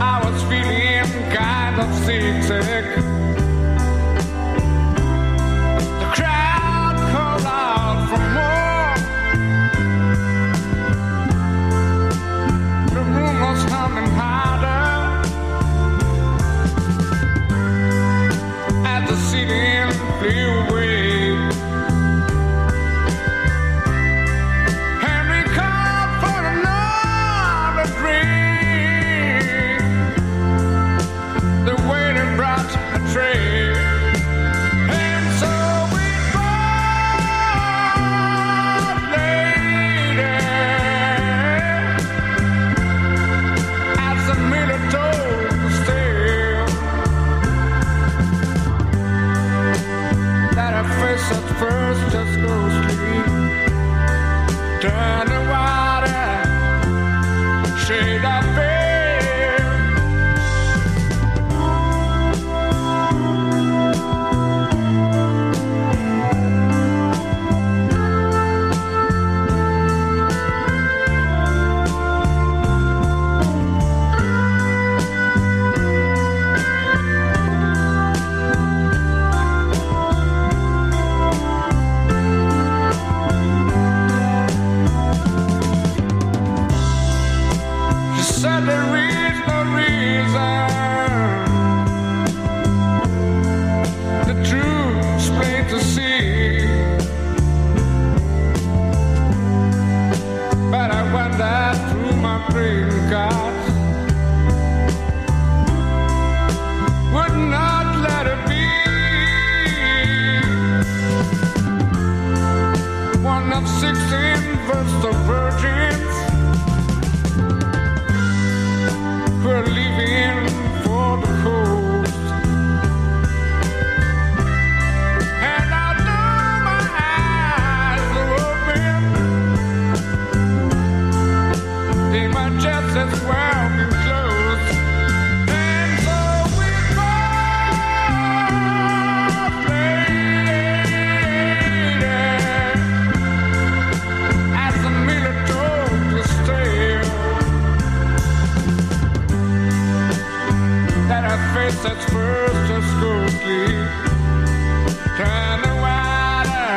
I was feeling kind of sick. Turn the water, shade once the virgin face that's first as quickly. Turn the water,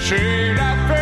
shade up.